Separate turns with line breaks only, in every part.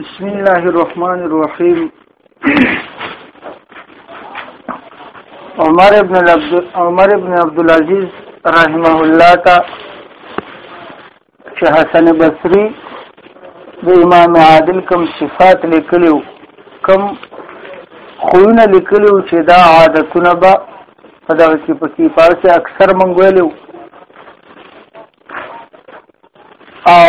بسم الله الرحمن الرحيم عمر ابن عبد عمر ابن عبد العزيز رحمه الله تا چې حسن بصري د امام عادل کوم صفات لیکلو کوم خوونه لیکلو چې دا عادتونه به په دغه کې پکې پاتې اکثر مونږ ویلو او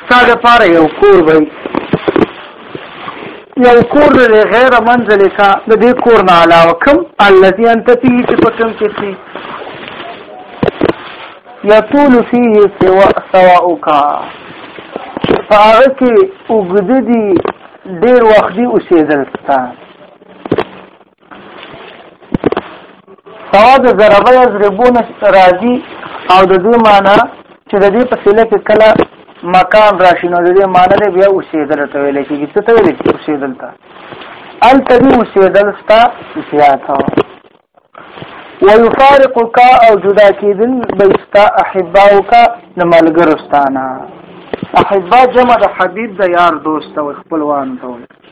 ستا لپاره یو کور وي یو کور لري غیر منزل کا د دې کور نه علاوه کوم الذي انت فيه چې په کوم کې سي یطول فيه سوا سواؤک چې پاره کې وګددي ډیر وخت دی اوسېدل ستاسو سوا د ضربه یضربون راځي او د دې معنی چې د دې په سله کې کله مکان راشي نو د دې معنی دی بیا اوسېدل ته ویل کېږي څه ته ویل کېږي اوسېدل ته ال تدي اوسېدل ستا زیات ويفارقك او جدا کېدل بيستا احباؤك نملګرستانه احبا جمع د حبيب د یار دوست او خپلوان ته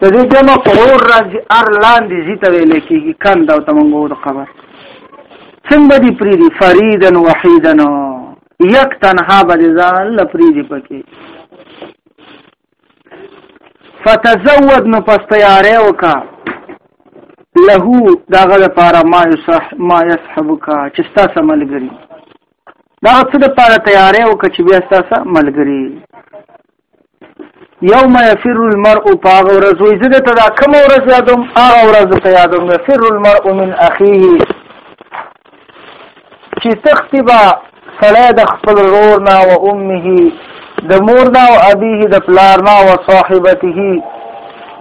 د دې جمع په اور راځي ار لاندې زی ته ویل کېږي کند او تمنګو د قبر څنګه دی پری دی فریدن وحیدن یک تنها به ځان لپری دی پکې فتزود نو پس تیارې وکا له داغه لپاره ما یصح ما یصحبک چې تاسو ملګری دا څه د لپاره تیارې وکا چې بیا تاسو ملګری یوم یفر المرء پاغ ورځ وې زه ته دا کوم ورځ یادوم هغه ورځ ته یادوم یفر المرء من اخیه چې تختبا سړی د خپل رور نه او امه د مور نه او ابيه د پلار نه او صاحبته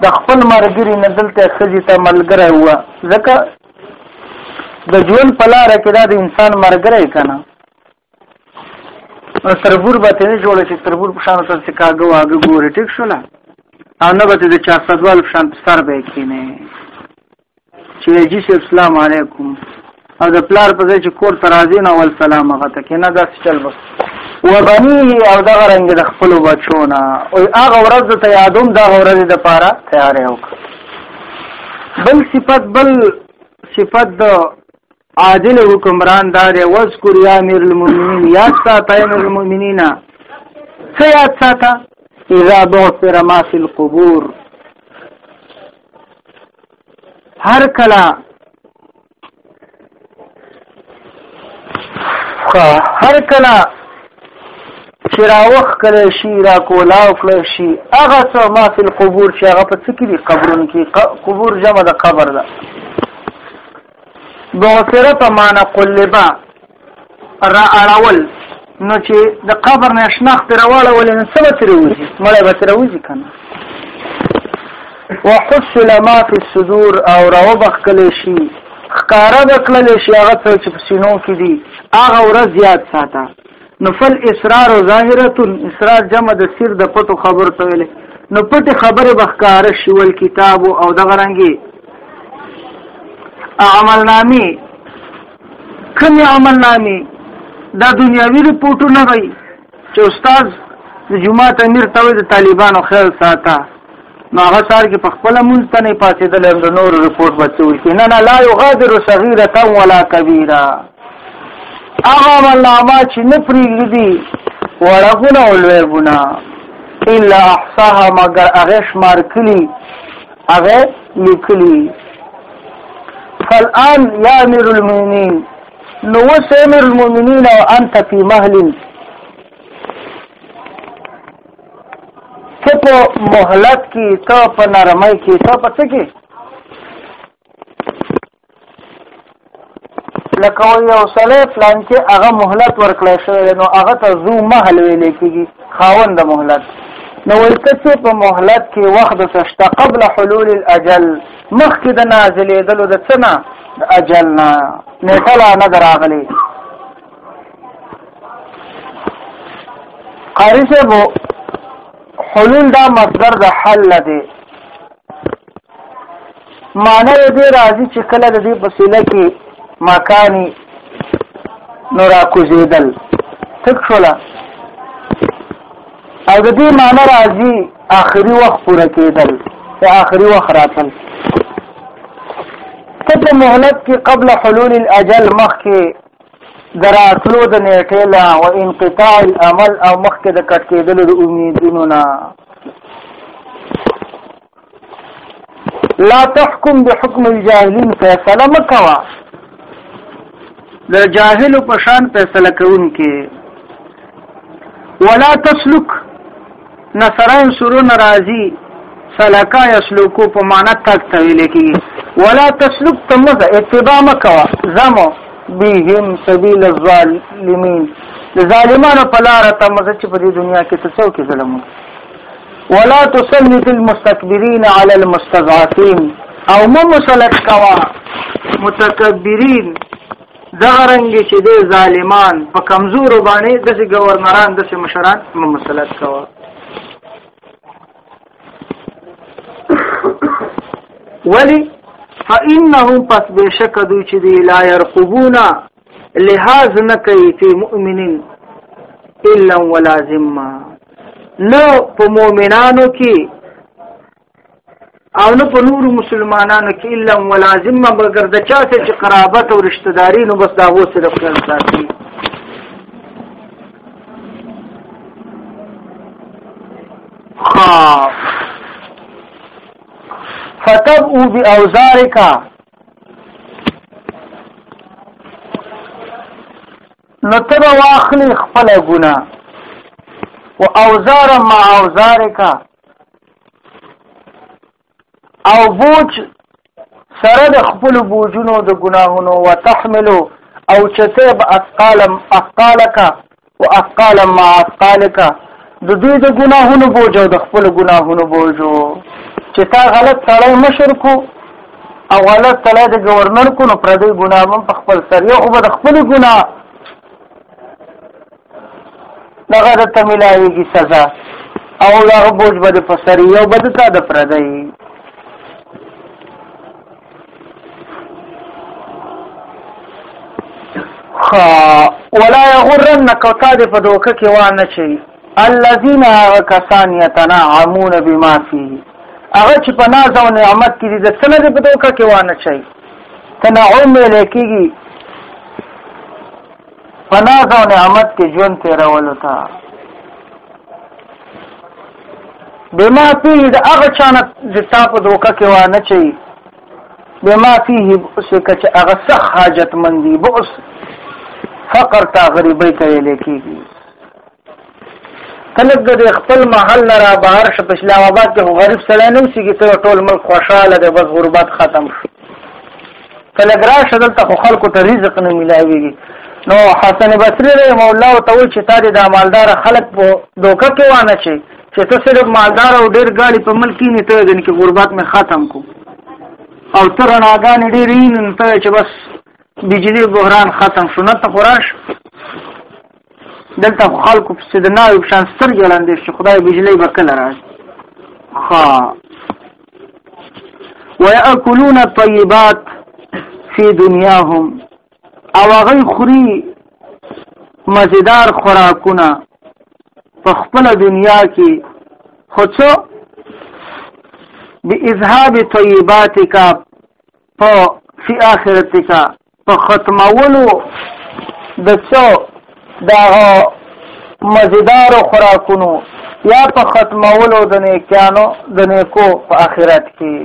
د خپل مرګري نه دلته خځې ته ملګری و ځکه د ژوند په لار کې دا د انسان مرګری کنه تربور به ته نه جوړ چې تربور په شان سره کاګه واګه ګوري ټیک شو نه او نه به د چا صدوال په شان سر به کینه چې جی سي اسلام علیکم او د پلار په ځای چې کور ترازی نه ول سلام هغه ته کینه دا چل بس و بنی او دا رنګ د خپل بچونه او هغه ورځ ته یادوم دا ورځ د پاره تیارې وکړه بل صفت بل صفت د عادل حکمران دا دی وذکر یا امیر المؤمنین یاد ساته امیر المؤمنین څه یاد ساته اذا بعثر ما فی القبور هر کله هر کله چې راوخ کړی شي را کولاو کړی شي هغه څه ما فی القبور چې هغه په څه کې دي قبرونو کې قبور جمع د قبر ده بعثر په معنی قلبه را اړول نو چې د قبر نه شناخت راوړول نو څه به ترې وځي مړی به ترې وځي که نه وحصل ما فی الصدور او راوبخکلی شي ښکاره به کړلی شي هغه څه چې په سینو کې دي هغه ورځ یاد ساته نو فل اسرار او ظاهره اسرار جمع د سر د پټو خبر ته ویل نو پټ خبره بخکار شي ول کتاب او د غرنګي عمل نامي کوم عمل نامي دا دنیاوی رپورټونه غي چې استاد د جمعه امیر ته د طالبانو خیال ساته نو هغه سار کې په خپل مونږ ته نه پاتېدل هم د نور رپورت بچول کې نه نه لا یغادر صغیره ولا کبیره هغه ملامه چې نه پریږدي وړغونه ولوي ګنا الا احصاها مگر هغه شمار کلی هغه لیکلی فالان یا امیر المؤمنین نو وس امیر المؤمنین او انت فی مهل څه په مهلت کې ته په نرمۍ کې ته په څه کې لکه یو سړی پلان کې هغه مهلت ورکړی شوی نو هغه ته زو مهل ویل کېږي خاوند د مهلت نو ولته چې په مهلت کې وخت د سشته قبل حلول الاجل مخکې د نازلېدلو د څه نه د اجل نه نیټه لا نه دراغلي قاری صاحب حلول دا مصدر د حل نه دی معنی دې راځي چې کله د دې وسیله کې مکانی نور کوزیدل تک شولا او د دې معنی راځي آخري وخت پوره کېدل یا آخري وخت راتل ته په مهلت کې قبل حلول الاجل مخکې دراتلو د نیټه لا او انقطاع العمل او مخکې د کټ کېدلو د امیدونو نه لا تحكم بحكم الجاهلين فیصله مکوا د جاهل په شان فیصله کوونکې ولا تسلک نثرا ينثرون راځي سلکا يسلکو په معنا تک ته ویل کېږي ولا تسلک ته مزه اتباع مه کوه زمو بهم سبیل الظالمین د ظالمانو په لار ته مزه چې په دې دنیا کې ته څوک ظلم ولا تسلط المستكبرين على المستضعفين او مو مسلط کوا متکبرین دغه رنګ چې د ظالمان په کمزورو باندې د گورنران د مشران مسلط کوا ولی فانهم پس بشک دوی چې دی لا يرقبون لحاظ نه کوي فی مؤمنین الا ولا ذمه نو په مؤمنانو کې او نه په نور مسلمانانو کې الا ولازم مګر د چا چې قرابت او رشتہ داری نو بس دا وو صرف خیال ساتي خا فتب او بی اوزارکا نو تب واخلی خپل گنا و اوزار ما اوزارکا او بوج سره د خپل بوجونو د ګناهونو وتحملو او چتب اثقالم اثقالک واثقال ما اثقالک د دوی د ګناهونو بوج او د خپل ګناهونو بوج چې تا غلط سره مشر کو او غلط سره د گورنر کو نو پر دې ګناهم په خپل سر یو او د خپل ګناه دغه د تملاویږي سزا او دا بوج بده پسر یو بده تا د پردای خا ولا یغرنک تا د په دوکه کې وانه چي الذين كسان يتنعمون بما فيه هغه چې په ناز او نعمت کې دي د سنه په دوکه کې وانه چي تنعم لکېږي په ناز او نعمت کې ژوند تیرولو ته بما فيه د هغه چانه چې تا په دوکه کې و نه چي بما فيه بؤس کچ هغه صح حاجت مندي بؤس فقر تا غریبۍ ته ویل کېږي خلک د خپل محل نه را بهر شه په اسلام آباد کې غریب سړی نه اوسېږي ته ټول ملک خوشاله دی بس غربت ختم شو ته لږ راشه دلته خو خلکو ته رزق نه میلاوېږي نو حسن بصري رحمه الله ورته وایي چې تا دې دا مالداره خلک په دوکه کې وانه شي چې ته صرف مالدار او ډېر ګاډي په ملک کې نه ته ځنې کې غربت مې ختم کو او ته رڼاګانې ډېرې نو ته چې بس بجلی بحران ختم شو نه ته خو راشه دلته خو خلکو پسې د ناوې په شان سترګې ړندې شي خدای بجلۍ به کله راشي ها ويأكلون الطيبات في دنياهم او هغه خوري مزیدار خوراکونه په خپل دنیا کې خو څو باذهاب طیباتک په فی آخرتک په ختمولو د څو د مزیدارو خوراکونو یا په ختمولو د نیکانو د نیکو په آخرت کې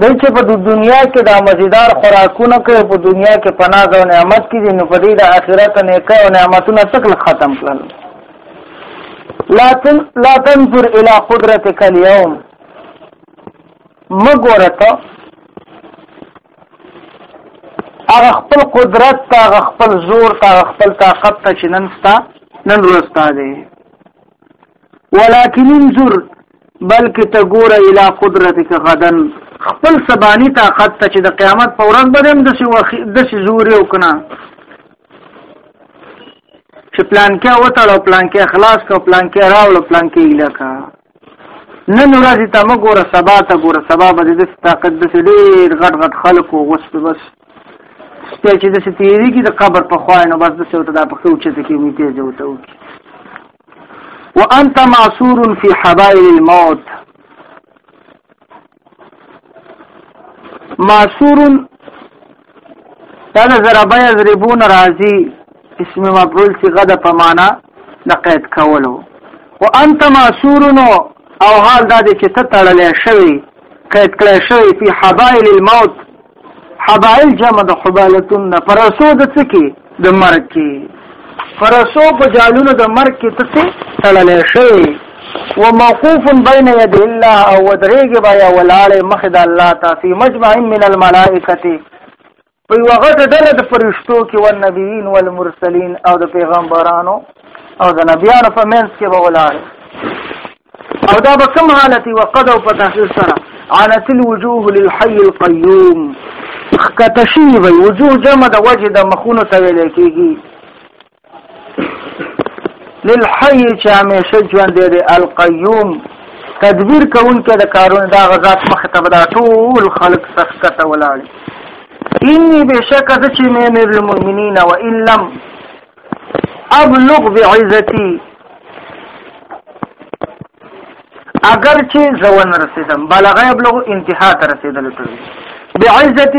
دل چې په دنیا کې د مزیدار خوراکونه کوي په دنیا کې پناه او نعمت کې دي نو په دې د آخرت نیکه او نعمتونه څخه ختم کړل لا تن لا تنظر الى قدرتك اليوم مګوره ته هغه خپل قدرت ته هغه خپل زور ته هغه خپل طاقت ته چې نن ستا نن ورستا دی ولكن انظر بلکې ته ګوره اله قدرتک غدن خپل سبانی طاقت ته چې د قیامت په ورځ به هم داسې وخی داسې زوري او کنه چې پلان کې وټړ او پلان کې خلاص کو پلان کې راول پلان کې علاقہ نن ورځ ته موږ ګوره سبا ته ګوره سبا به د طاقت د ډېر غټ غټ خلکو وسپ بس سپی چې د تیری کې د قبر په خوا نو بس د څوته د پخې اوچته کې وي تیز وته وکي وانت معصور في حبائل الموت معصور دا د ضربه یضربون راضی اسم مفعول صيغه د په معنا د قید کولو او انت معصور او حال دا چې ته تړلې شوی قید کړی شوی په حبائل الموت حبائل جمع د حبالتون نه پرسو د څه کې د مرګ کې پرسو په جالونو د مرګ کې ته څه تړلې شي وموقوف بين يد الله او درېږي بیا ولاړې مخ د الله تعالی فی مجمع من الملائکه په یو غټ ډله د فرشتو کې او نبیین او المرسلین او د پیغمبرانو او د نبیانو په منځ کې به ولاړې او دا به کوم حالت و قد او په تحقیق سره عانت الوجوه للحي القيوم ښکته شوي وي وجوه جمع د وجه د مخونو ته ویل کېږي للحي چې همیشه ژوند دی القيوم تدبیر کوونکی د کارونو دا غزات مخ ته بدا ټول خلق سخته ولاړ اني بشک د چې مې المؤمنین و ان لم ابلغ بعزتی اگر چې زون رسیدم بلغه ابلغ انتها ته رسیدل ته بعزت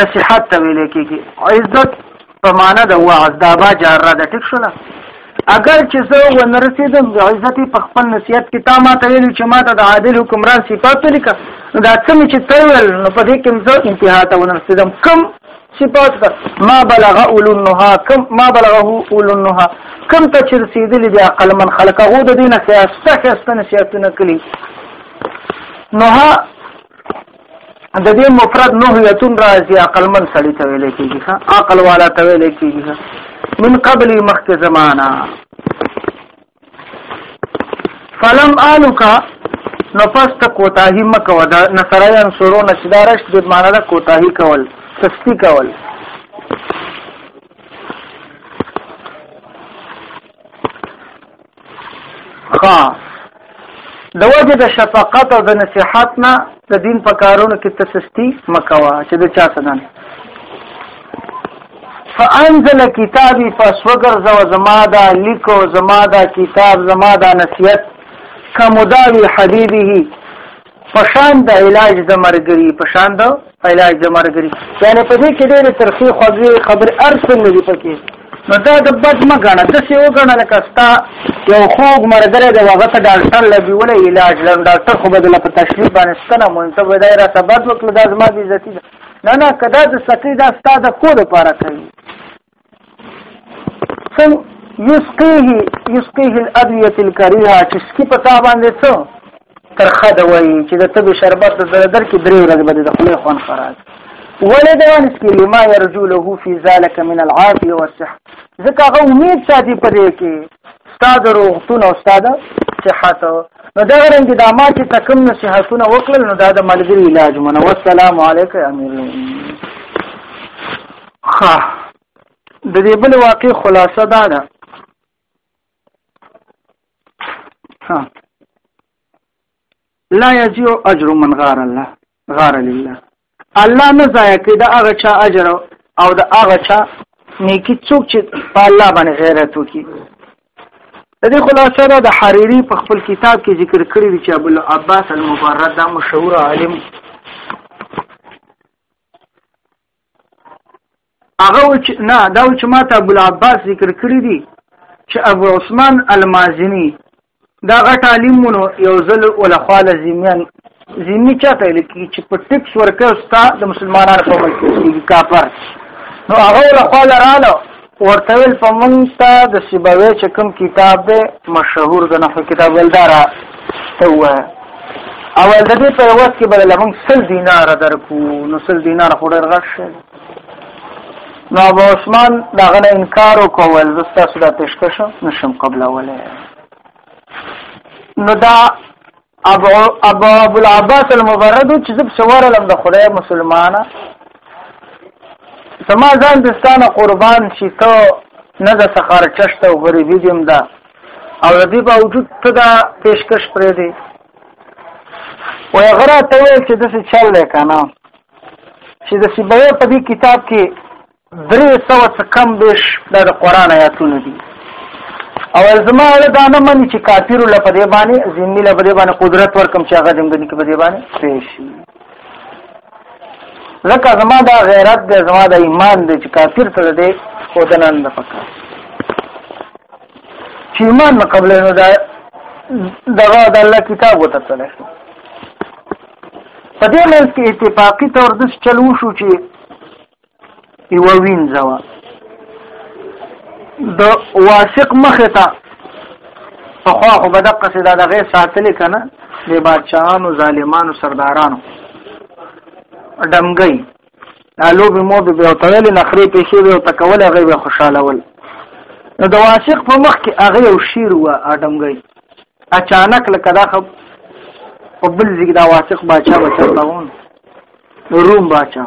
نصيحت ته ویل کېږي عزت په معنا د وعظ دا با جاره د ټیک شولا اگر چې زه و نه رسیدم د عزت په خپل نصيحت کې تا ما ته ویل چې ما ته د عادل حکمران صفات لیکه دا څه چې تل نو په دې کې زه انتها ته ونرسیدم کم صفات کا ما بلغ اولنها کم ما بلغه اولنها کم ته چې رسیدلې دي عقل من خلق هو د دینه خیاسته خیاسته نصیحتونه کړي نوها د دې مفرد نهیتون راځي عقل من سړی ته ویل کېږي ها عقل والا ته ویل کېږي من قبل مخک زمانہ فلم آلو کا نو پس ته کوتاهی مکو دا نصرای انصرو نشدارش د معنا دا کوتاهی کول سستی کول خا د وجه د شفقت او د نصيحت نه د دین په کارونو کې تسستی مکوا چې د چا سنن فانزل کتابی پس وګرځو زما دا لیکو زما دا کتاب زما دا نصیحت کمداوی حبیبه پشان د علاج د مرګري پشان د علاج د مرګري یعنی په دې کې ډېر ترخی خوږی خبر ارسل نه دی پکې نو دا د بد مګنه د سی وګنه لکه ستا یو خوګ مرګره د وغته ډاکټر لبي ولې علاج لرم ډاکټر خو بدله په تشریف باندې ستنه مونږ ته ودای را سبد وکړه د ازما دي عزت نه نه کدا د سقي دا ستا د کور لپاره کوي ثم يسقيه يسقيه الادويه الكريهه چې سکی په تا باندې څو ترخه د وای چې د تب شربت د زردر کې درې ورځې باندې د خپل خوان خراج ولې دا ونس کې لما يرجو له في ذلك من العافيه والصحه ځکه هغه امید ساتي پدې کې ستا د روغتون او ستا د صحت نو دا رنګ د ما چې تکم نصيحتونه وکړل نو دا د ملګری علاج مون والسلام علیک امیر خا د دې بل واقع خلاصه دا ده ها لا يجيء اجر من غار الله غار لله الله نه ضایع کوي د هغه چا اجر او د هغه چا نیکی څوک چې په الله باندې غیرت وکړي د دې خلاصه ده د حریری په خپل کتاب کې ذکر کړی دی چې ابو العباس المبرد دا مشهور عالم هغه و چې نه دا و چې ما ته ابو العباس ذکر کړی دی چې ابو عثمان المازنی دا غټ عالم مونو یو ځل ولا خاله زمیان زمی چاته لکه چې په ټیکس ورکه ستا د مسلمانانو په ملک کې کافر نو هغه ولا خاله رانه ورته ویل په مونږ ستا د سیبوی چې کوم کتاب دی مشهور د نحو کتاب ویل دا را ته ووایه او ویل د دې په عوض کې به له مونږ سل دیناره درکو نو سل دیناره خو ډېر غټ شی نو ابو عثمان دغه نه انکار وکړ ویل زه ستاسو دا پیشکش نشم قبلولی نو دا ابو ابو ابو العباس المبرد چې زب سوار لم د خدای مسلمانه سما ځان دستانه قربان شي ته نه د سخار چشته او غریبی دیم دا او دې باوجود ته دا پیشکش پرې دی وای غره ته ویل چې د څه چل دی کنه چې د سیبه په دې کتاب کې درې سوه څه کم بېش دا د قرآن آیاتونه دي او زما اړه دا نه مني چې کافرو له په دې باندې ذمي له په دې باندې قدرت ورکم چې هغه دمګني کې په دې باندې پېښ شي ځکه زما دا غیرت دی زما دا ایمان دی چې کافر ته دې خودنه نه پکار چې ایمان نه قبل نه دا دغه د الله کتاب وته تللی شو په دې منځ کې اتفاقی تور د چلو شو چې یو وینځه وا د واثق مخه ته په خو خو به دقه سي دا د غیر ساتل کنه د بادشاهانو ظالمانو سردارانو ډمګي الو به مو به او تړل نخري پیسې به او تکول هغه به خوشاله ول نو د واثق په مخ کې هغه یو شیر و ادمګي اچانک لکه دا خب په بل ځګ دا واثق بادشاہ بچاون روم بادشاہ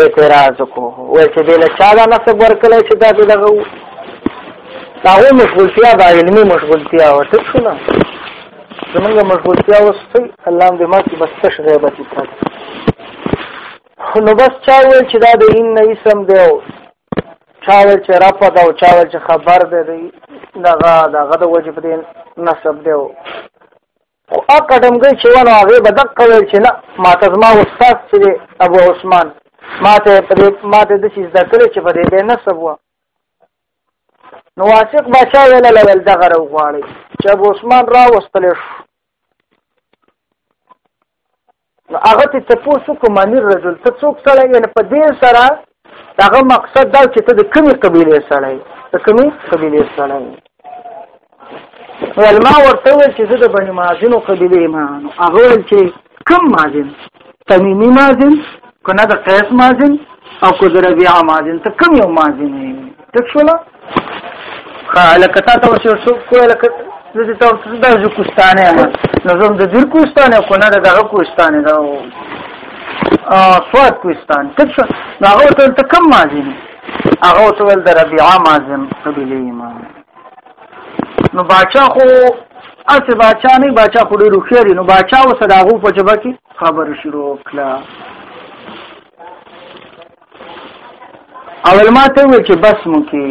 اعتراض کو وای چې دله چا دا نسب ورکړی چې دا دغه وو دا هو مشغولتیا دا علمي مشغولتیا او څه شو نه زمونږ مشغولتیا اوس څه الله دې ما کې بس تش غیبت کړ نو بس چا ویل چې دا د ان نه اسم دی او چا ویل چې رپ دا او چا ویل چې خبر دی دغه دغه د وجب دین نسب دی خو هغه ډمګۍ چې ونه هغې به دقه ویل چې نه ما ته زما استاد چې دی ابو عثمان ما ته په دې ما ته داسې زده کړې چې په دې دی نسب وه نو واثق باچا ویل لول دغه راوغواړي چې ابو عثمان راوستل شو نو هغه ته تپوس وکړو منیر رجل ته څوک سړی یعنې په دې سره د هغه مقصد دا چې ته د کومې قبیلې سړی د کومې قبیلې سړی علما ورته ویل چې زه د بني مازنو قبیلې ما نو هغه ویل چې کم مازن تمیمي مازن که نه د قیس مازن او که د ربیعه مازن ته کوم یو مازن یې تک شوله ها لکه تا ته ورشو شو کوه لکه د دې ته څه د کوستانه ما نظم د دې کوستانه کو نه دغه کوستانه دا او سواد کوستان څه شو هغه ته ته کم ماضی نه هغه ته ول د ربيعه مازم قبلي ما نو باچا خو اته باچا نه باچا خو ډیرو خیر نو باچا وسداغو په جبه کې خبر شروع کړه اول ما ته ویل چې بس مو کې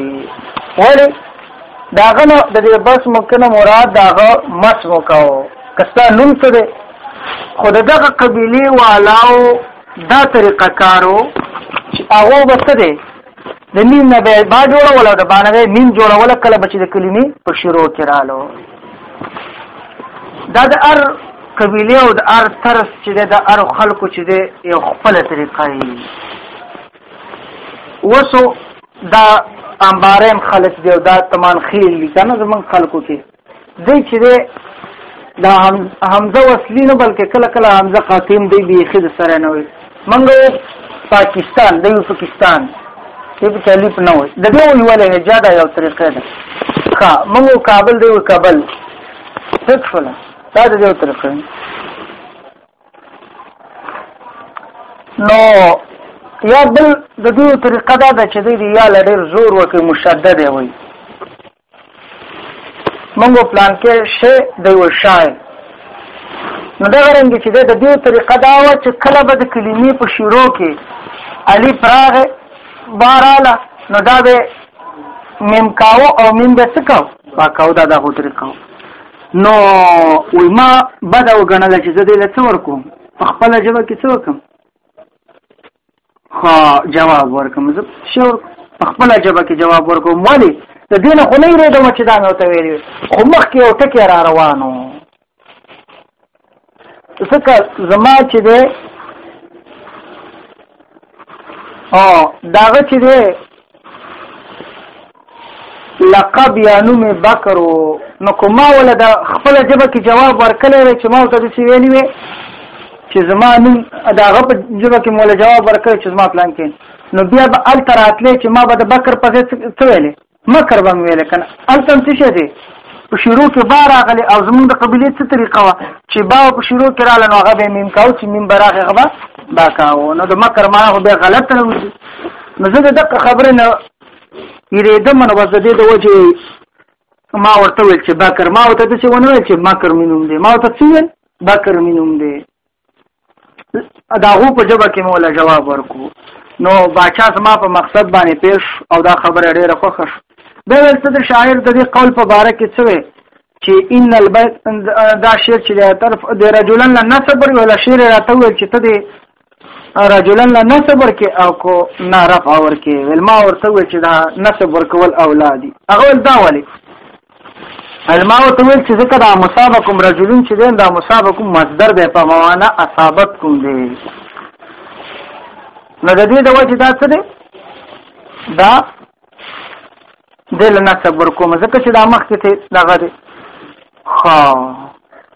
وړي داغه نو د دې بس مو کنه مراد داغه مس مو کاو کستا نوم څه دی خو دغه قبيله والاو دا طریقه کارو چې هغه بس دی د نیم نه به با جوړول او د باندې نیم جوړول کله بچی د کلمې په شروع کې رالو دا د ار قبیله او د ار طرف چې د ار خلکو چې د یو خپل طریقه یې وسو دا امبارم خلک دی او دا تمان خیل دي کنه زمون خلکو کې دی چې دا حمزه وصلی نه بلکې کله کله حمزه قاتم دی بیخي د سره نه وي منګو پاکستان د یو پاکستان چې په تعلیب نه وي د دې یو لهجه دا یو طریقه ده ښه موږ کابل دی کابل څه شول دا د یو طریقه نو یا بل د دې طریقه دا ده چې د یا لړ زور وکي مشدد وي مونږ پلان کې شی د یو شای نو دا غرنګ چې د دې طریقه دا و چې کله به د کلمې په شروع کې علی پراغ باراله نو دا به میم کاو او میم به سکاو ما کاو دا دا هو طریقه نو وای ما بد وګڼل چې زه دې لڅ ورکوم په خپل جواب کې څه وکم خو جواب ورکم زه شور په خپل جواب کې جواب ورکوم ولی د دینه خو نه یریدم چې دا مې وته ویلي خو مخکې یو ټکی را روانو ځکه زما چې دی او داغه چې دی لقب یا نوم بکر نو کومه ولا د خپل جبه کې جواب ورکړی وي چې ما ته د سی ویلی وي چې زما نوم دا غو په جبه کې مولا جواب ورکړی چې زما پلان کې نو بیا به ال تراتلې چې ما به د بکر په څه ویلې مکر به ویلې کنه ال تم څه شي په شروع کې با راغلی او زمونږ د قبیلې څه طریقه وه چې با په شروع کې رااله نو هغه به میم کاو چې میم به راغی هغه به با کاو نو د مکر معنا خو بیا غلط نه وځي نو زه د دقه خبرې نه یریدم نو بس د دې د وجې ما ورته ویل چې بکر ما ورته څه ونه ویل چې مکر مینوم دی ما ورته څه ویل بکر مینوم دی دا غو په جبه کې مولا جواب ورکو نو باچا زما په مقصد باندې پیش او دا خبره ډیره خوښه شو دا ول صدر شاعر د دې قول په باره کې څه وي چې ان البيت دا شعر چې د طرف د رجلن لا نصبر ولا شعر راته ویل چې ته دې رجلن لا نصبر کې او کو نه رفع ور کې ول ما ورته ویل چې دا نصبر کول اولادي هغه دا ولي علماء ته ویل چې ځکه دا مصابکم رجلون چې دین دا مصابکم مصدر به په معنا اصابتکم دی نو د دې د وجه دا څه دی دا دل نه صبر کوم ځکه چې دا مخ کې ته دغه دی خو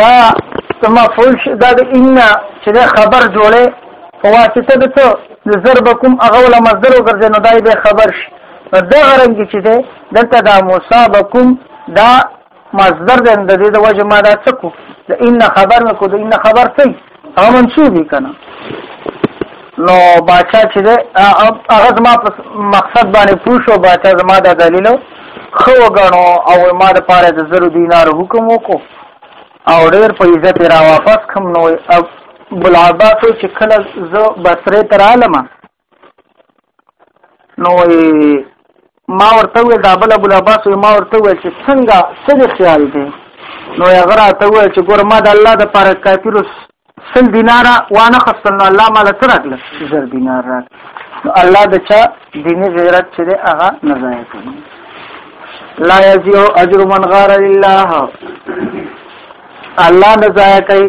دا سما فول شي دا د ان چې خبر جوړه په واسطه د څه د ضرب کوم هغه ول مصدر وګرځي نو دای به خبر شي نو دا غرنګ چې ده دلته دا مصابکم دا مصدر د دې د وجه ما دا څه کو د ان خبر مې کو د ان خبر څه هغه منصور دی کنه نو باچا چې ده هغه زما مقصد باندې پوښو باچا زما د دلیل خو وګڼو او ما د پاره د زرو دینار حکم وکړو او ډیر په عزت را واپس کوم نو بل عباس چې کله زه بصره تر عالمه نو ما ورته وې دا بل ابو لباس ما ورته وې چې څنګه څه دې خیال دی نو هغه راته وې چې ګور ما د الله د پاره کافرو سل دینار وانه خپل نو الله مال تر اکل زر دینار را الله د چا دیني غیرت چې هغه نه ځای کوي لا یزیو اجر من غار لله الله نه ځای کوي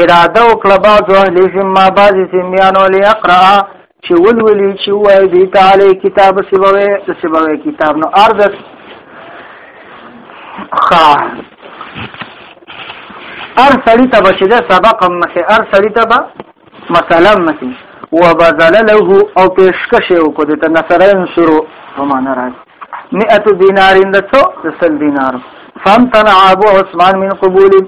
اراده وکړه بعضو اهل ذمه بعضې ذمیانو لیقرأ چې ولولي چې وایي دوی ته علی کتاب سبوی د سبوی کتاب نو ارزس خا ار سړی ته بچی ده سبق مخه ار سړی ته به مثلا مخه وبذل له او پیشکش یو کو دته نصرین شروع ومانه راځي 100 دینار اند څو د سل دینار فامتنع ابو عثمان من قبول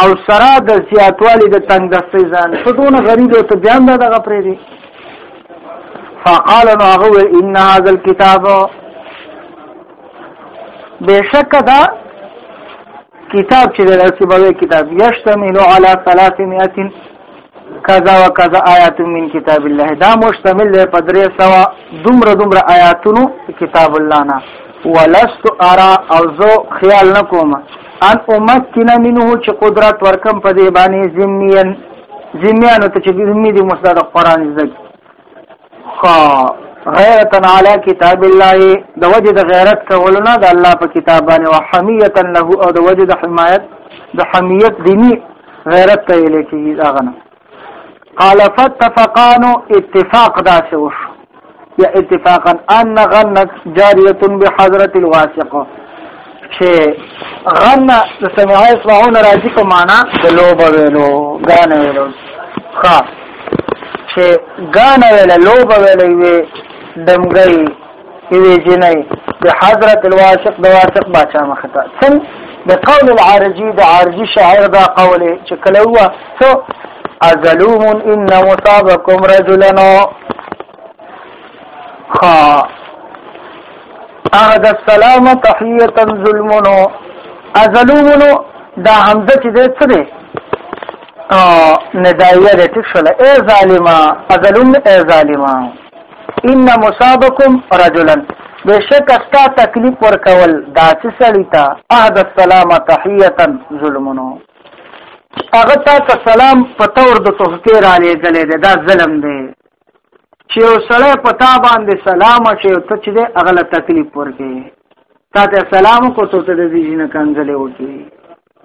او سره د زیاتوالي د تنگ دستې ځان ته دونه غریب او ته بیان دا دغه پرې دي فقال نو هغه وی ان هاذ الكتاب بشک دا کتاب چې د رسول کتاب یشتمل علی 300 کذا و کذا آیات من کتاب الله دا مشتمل دی په درې سوا دومره دومره آیاتونو کتاب الله نه ولست ارا او زه خیال نکوم ان امکن منه چې قدرت ورکم په دې باندې ذمیان ذمیانو ته چې ذمی دي مستد قران زده غیرتا علی کتاب الله د وجه د غیرت کولونه د الله په کتاب باندې او حمیت له او د وجه د حمایت د حمیت دینی غیرت ته لیکي دا غنه قال فاتفقان اتفاق دا شوش یا اتفاقا ان غنت جاریه بحضرت الواثقه چې غن د سمع اسمعون راځي په معنا د لوب ویلو غان ویلو ښا چې غان ویلو لوب ویلو وي دمګي وی جنای د حضرت الواثق د واثق باچا مخته څنګه د قول العارجي د عارجي شاعر دا قول چې کله هو سو ازلوم ان مصابكم رجلنا خا اغد السلام تحیتا ظلمونو ازلومونو دا حمزه چې دې څه دی ندایه دې ټیک شول اے ظالما ازلوم اے ظالما ان مصابکم رجلا بشک استا تکلیف ورکول دا چې سړی تا احد السلام تحیتا ظلمونو هغه تا ته سلام په تور د تحقیر علی غلې ده دا ظلم دی چې یو سړی په تا باندې سلام اچي او ته چې دی هغه له تکلیف ورکې تا ته سلام کو ته ته د دې جن کنځلې وکي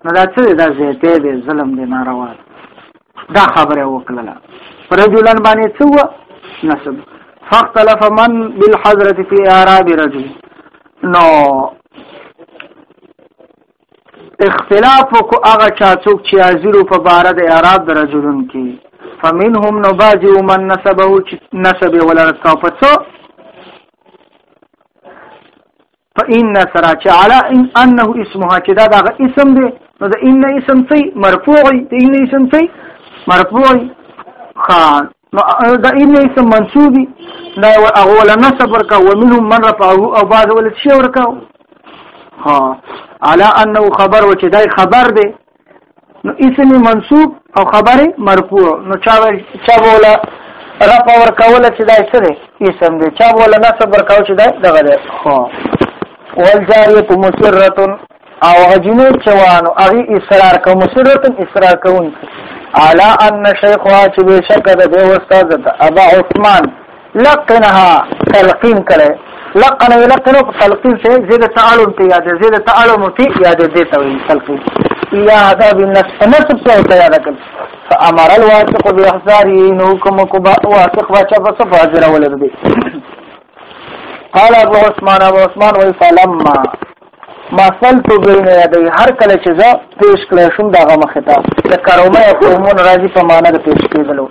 نو دا څه دا زیته دی ظلم دی ناروا دا خبره وکړه رجلن باندې څه و نسب فاختلف من بالحضرت في اعراب رجل نو اختلاف کو هغه چا څوک چې حاضر په بار د اعراب د رجلون کې فمنهم نبازي ومن نسبه چې نسب ولرت کا پڅو فإن سرا چې على إن أنه اسمها چې دا دغه اسم دی نو د إن اسم څه مرفوع دی إن اسم څه مرفوع خان نو دا ان اسم منصوبي دا هغه ولا نصب ورکا ومنهم من رفعه او بعض ول شي ورکا ها على انه خبر و چې دا خبر دی نو اسم منصوب او خبر مرفوع نو چا چا ولا رفع ورکول چې دا څه دی اسم دی چا ولا نصب ورکاو چې دا دغه دی ها والجاريه مسره او هغه جنې چوانو هغه اصرار کو مصرتن اصرار کوون علا ان شیخوا چې بشک د دې استاد ته ابا عثمان لقنها تلقین کړي لقن لقن په تلقین سره زید تعلم ته یاد زید تعلم ته یاد دې ته وی تلقین یا دا بالنفس نفس ته ته یاد کړ فامر الواثق باحذاری نو کوم کو واثق واچا په صف حاضر ولر دي قال ابو عثمان ابو عثمان وی فلما مثل په ګل نه یادوي هر کله چې زه پیش کړی شوم دغه مخې ته د کرومه یا قومون راځي په معنا د پیش کېدلو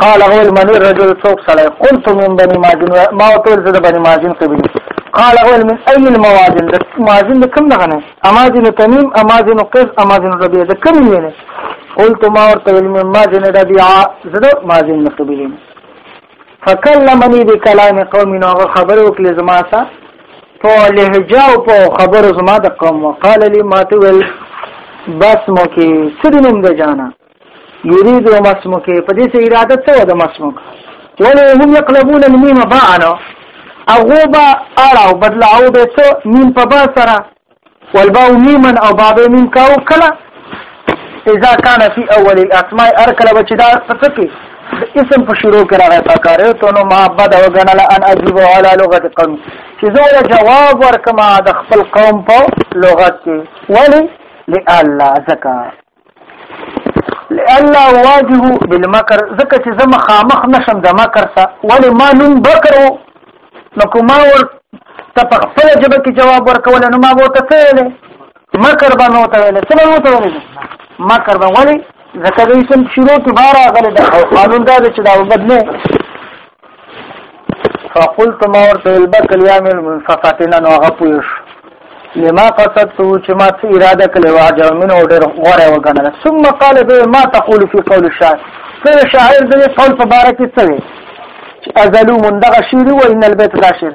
قال هو المن الرجل څوک سړی قلت من بني مازن ما ټول زه د بني مازن قبیله قال هو من اي الموازن د مازن د کوم نه غنه امازن تميم امازن قيس امازن ربيع د کوم نه قلت ما ورته من مازن ربيع زه د مازن قبیله فکلمنی دی کلام قوم نو هغه خبرې وکړې زما سره په لهجه او په خبرو زما د قوم وقال لي ما ته ویل بس مو کې څه دې نوم دی جانا یرید او مس مو کې په دې څه اراده څه و د مس مو ولې هم یقلبون المیم باعنو هغه به اړه او بدلاو به څه نیم په با سره والباء ميما او باب ميم کاو کلا اذا كان في اول الاسماء ارکل بچ دا پتکی اسم په شروع کې راغی تا کارو ته نو ما بد وګڼل ان اجيب على لغه قوم چې زه جواب ورکما د خپل قوم په لغت کې ولی لالا زکا لالا واجه بالمکر ځکه چې زما خامخ نشم د مکر سره ولی ما نوم بکر وو نو کوم ور ته په خپل جبه کې جواب ورکول نو ما وو ته ویل مکر به نو ته ویل څه به نو ته ویل مکر به ولی ځکه دې سم شروع کې بار راغله د قانون دا چې دا بدله فقلت ما ورته البک اليام المنصفتين نو هغه پوښ لما قصدت چې ما څه اراده کړې و اجر من او ډېر غوړې وګڼل ثم قال به ما تقول في قول الشاعر څه شاعر دې قول په باره کې څه وي چې ازلو من دغه شعر و ان البيت دا شعر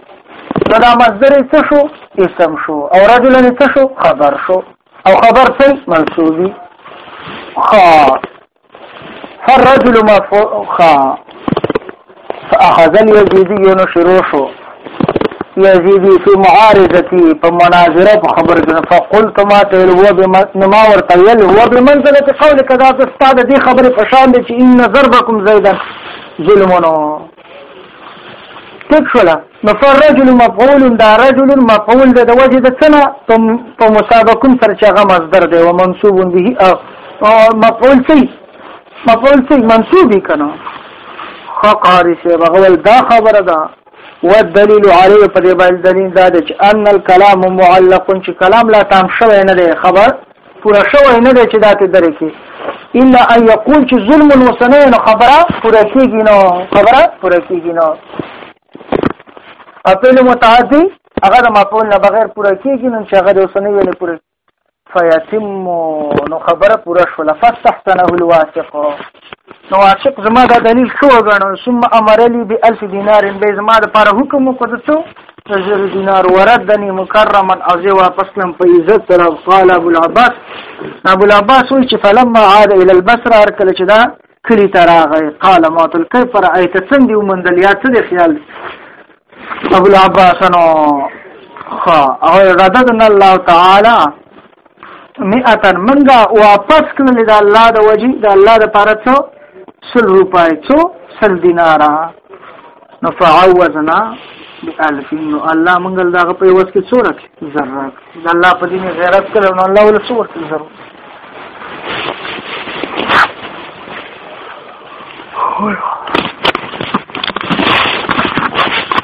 نو دا مصدر څه شو اسم شو او رجلا څه شو خبر شو او خبر څه منصوبي خا فالرجل مفعول خا فاخذ اليزيدي نو شروع شو يزيدي في معارضتي په مناظره په خبر کې فقلت ما تل هو بما ما ورته ویل هو بمنزله قول کذا استاد دي خبره فشان دي چې ان ضربكم زيدا ظلمونو ټیک شولا نو فرجل مفعول دا رجل مفعول ده د وجه د سنه په مسابقون سره چې هغه مصدر دی او منصوب به او مفعول سی مفعول سی منصوب کنه خو قاری سی بغول دا خبره ده والدليل عليه په دې باندې دلیل دا ده چې ان الكلام معلق چې کلام لا تام شوی نه دی خبر پوره شوی نه دی چې دا ته درې کې الا ان یقول چې ظلم وسنه نو خبره پوره کیږي نو خبره پوره کیږي نو اپل متعدی هغه د مفعول نه بغیر پوره کیږي نو چې هغه د وسنه ویل پوره فیتم نو خبره پوره شوله فاستحسنه الواثق نو عاشق زما دا دلیل ښه وګڼو ثم امر لي بألف دینار به زما د پاره حکم وکړ څو زر دینار وردني مکرما او زه واپس لم په عزت تر قال ابو العباس ابو العباس وی چې فلما عاد الى البصره هر کله چې دا کلی ته راغی قال ما تل کیف رايت څنګه ومندل یا څه خیال ابو العباس نو خا او رددنا الله تعالی مئتن منګه واپس کړل د الله د وجي د الله د پاره څو سل روپای څو سل دینارا نو فعوزنا بألف نو الله منګل دا په وس کې څو رکھ ذره د الله په دین غیرت کړو نو الله ول څو ورته ذره Oh,